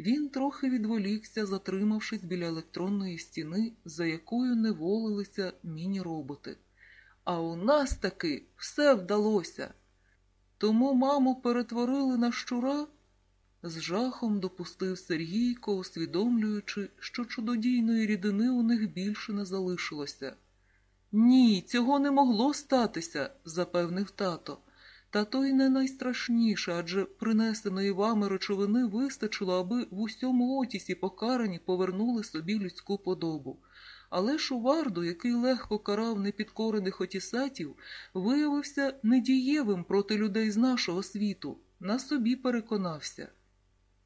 Він трохи відволікся, затримавшись біля електронної стіни, за якою не волилися міні-роботи. А у нас таки все вдалося. Тому маму перетворили на щура? З жахом допустив Сергійко, усвідомлюючи, що чудодійної рідини у них більше не залишилося. Ні, цього не могло статися, запевнив тато. Та то й не найстрашніше, адже принесеної вами речовини вистачило, аби в усьому отісі покарані повернули собі людську подобу. Але Шуварду, який легко карав непідкорених отісатів, виявився недієвим проти людей з нашого світу, на собі переконався.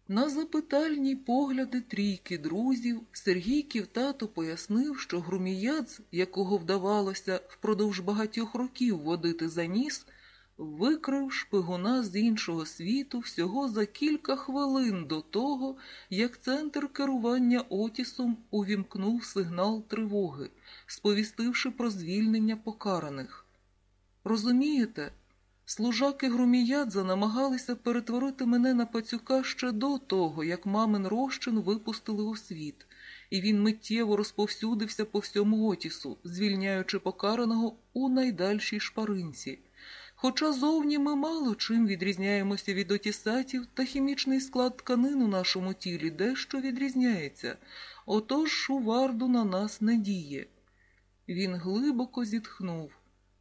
На запитальні погляди трійки друзів Сергійків тато пояснив, що Груміяц, якого вдавалося впродовж багатьох років водити за ніс, викрив шпигуна з іншого світу всього за кілька хвилин до того, як центр керування Отісом увімкнув сигнал тривоги, сповістивши про звільнення покараних. Розумієте? Служаки Груміядза намагалися перетворити мене на пацюка ще до того, як мамин розчин випустили у світ, і він миттєво розповсюдився по всьому Отісу, звільняючи покараного у найдальшій шпаринці. Хоча зовні ми мало чим відрізняємося від отісатів, та хімічний склад тканин у нашому тілі дещо відрізняється, отож шуварду на нас не діє. Він глибоко зітхнув.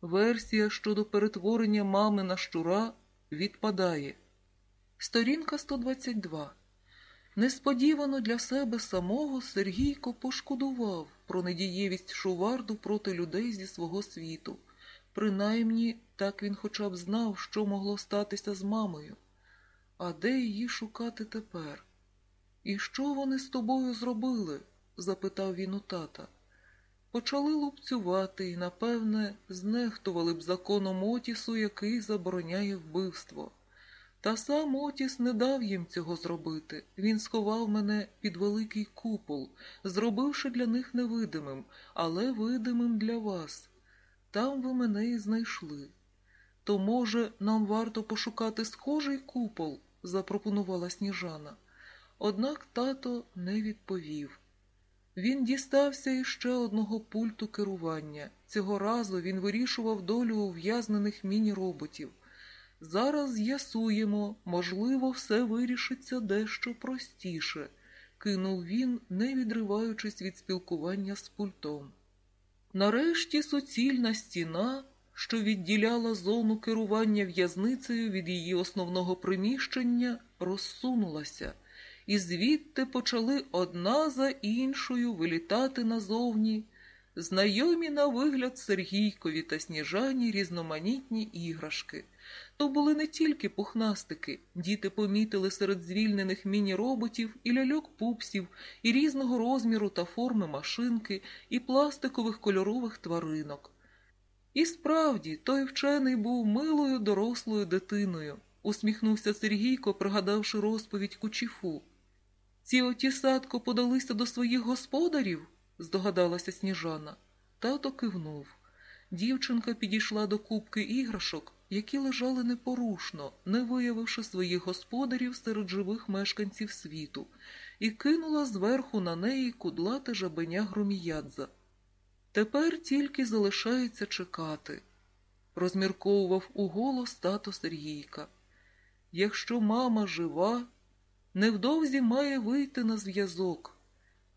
Версія щодо перетворення мами на щура відпадає. Сторінка 122. Несподівано для себе самого Сергійко пошкодував про недієвість шуварду проти людей зі свого світу. Принаймні, так він хоча б знав, що могло статися з мамою. А де її шукати тепер? І що вони з тобою зробили? запитав він у тата. Почали лупцювати і, напевне, знехтували б законом Отісу, який забороняє вбивство. Та сам Отіс не дав їм цього зробити. Він сховав мене під великий купол, зробивши для них невидимим, але видимим для вас. Там ви мене і знайшли. То, може, нам варто пошукати схожий купол, запропонувала сніжана. Однак тато не відповів. Він дістався іще одного пульту керування. Цього разу він вирішував долю ув'язнених міні-роботів. Зараз з'ясуємо, можливо, все вирішиться дещо простіше, кинув він, не відриваючись від спілкування з пультом. Нарешті суцільна стіна, що відділяла зону керування в'язницею від її основного приміщення, розсунулася і звідти почали одна за іншою вилітати назовні, знайомі на вигляд Сергійкові та Сніжані різноманітні іграшки. То були не тільки пухнастики, діти помітили серед звільнених міні-роботів і ляльок пупсів, і різного розміру та форми машинки, і пластикових кольорових тваринок. І справді, той вчений був милою дорослою дитиною, усміхнувся Сергійко, пригадавши розповідь кучіфу. Ці отісатко подалися до своїх господарів? Здогадалася сніжана. Тато кивнув. Дівчинка підійшла до кубки іграшок, які лежали непорушно, не виявивши своїх господарів серед живих мешканців світу, і кинула зверху на неї кудлате жабеня громіядза. Тепер тільки залишається чекати, розмірковував уголос тато Сергійка. Якщо мама жива, невдовзі має вийти на зв'язок.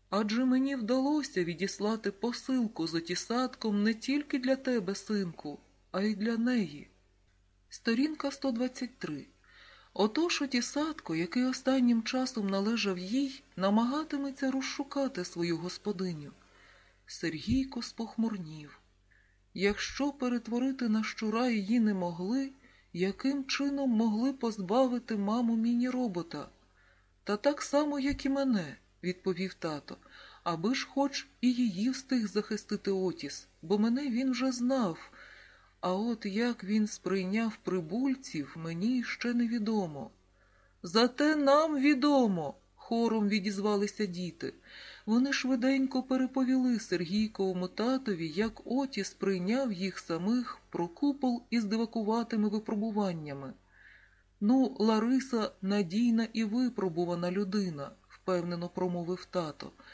Адже мені вдалося відіслати посилку з отісатком не тільки для тебе, синку, а й для неї. Сторінка 123. Отож отісатко, який останнім часом належав їй, намагатиметься розшукати свою господиню. Сергійко спохмурнів. Якщо перетворити на щура її не могли, яким чином могли позбавити маму міні-робота? Та так само, як і мене, відповів тато, аби ж хоч і її встиг захистити Отіс, бо мене він вже знав. А от як він сприйняв прибульців, мені ще невідомо. Зате нам відомо, хором відізвалися діти. Вони швиденько переповіли Сергійковому татові, як Отіс прийняв їх самих про купол із дивакуватими випробуваннями. Ну, Лариса надійна і випробувана людина, впевнено промовив тато.